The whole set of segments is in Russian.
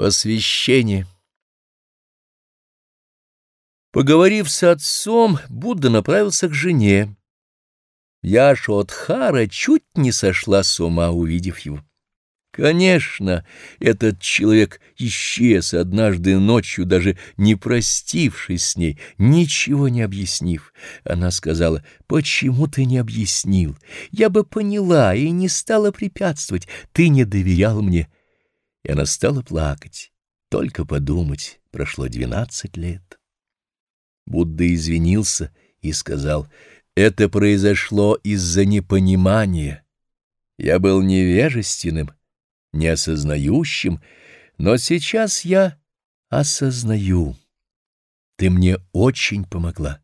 Посвящение Поговорив с отцом, Будда направился к жене. Яшотхара чуть не сошла с ума, увидев его. Конечно, этот человек исчез однажды ночью, даже не простившись с ней, ничего не объяснив. Она сказала, «Почему ты не объяснил? Я бы поняла и не стала препятствовать. Ты не доверял мне». И она стала плакать. Только подумать, прошло двенадцать лет. Будда извинился и сказал, «Это произошло из-за непонимания. Я был невежественным, неосознающим, но сейчас я осознаю. Ты мне очень помогла.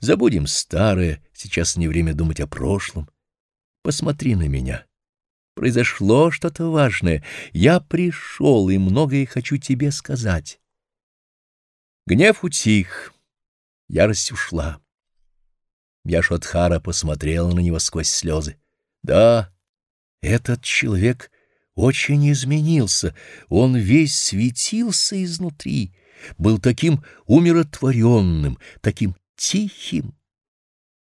Забудем старое, сейчас не время думать о прошлом. Посмотри на меня. Произошло что-то важное. Я пришел и многое хочу тебе сказать». Гнев утих, ярость ушла. Яшотхара посмотрела на него сквозь слезы. Да, этот человек очень изменился, он весь светился изнутри, был таким умиротворенным, таким тихим.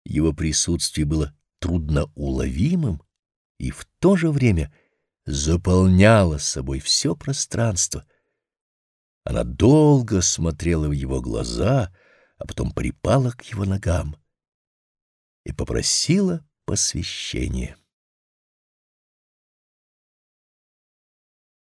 Его присутствие было трудноуловимым и в то же время заполняло собой все пространство — она долго смотрела в его глаза, а потом припала к его ногам и попросила посвящения.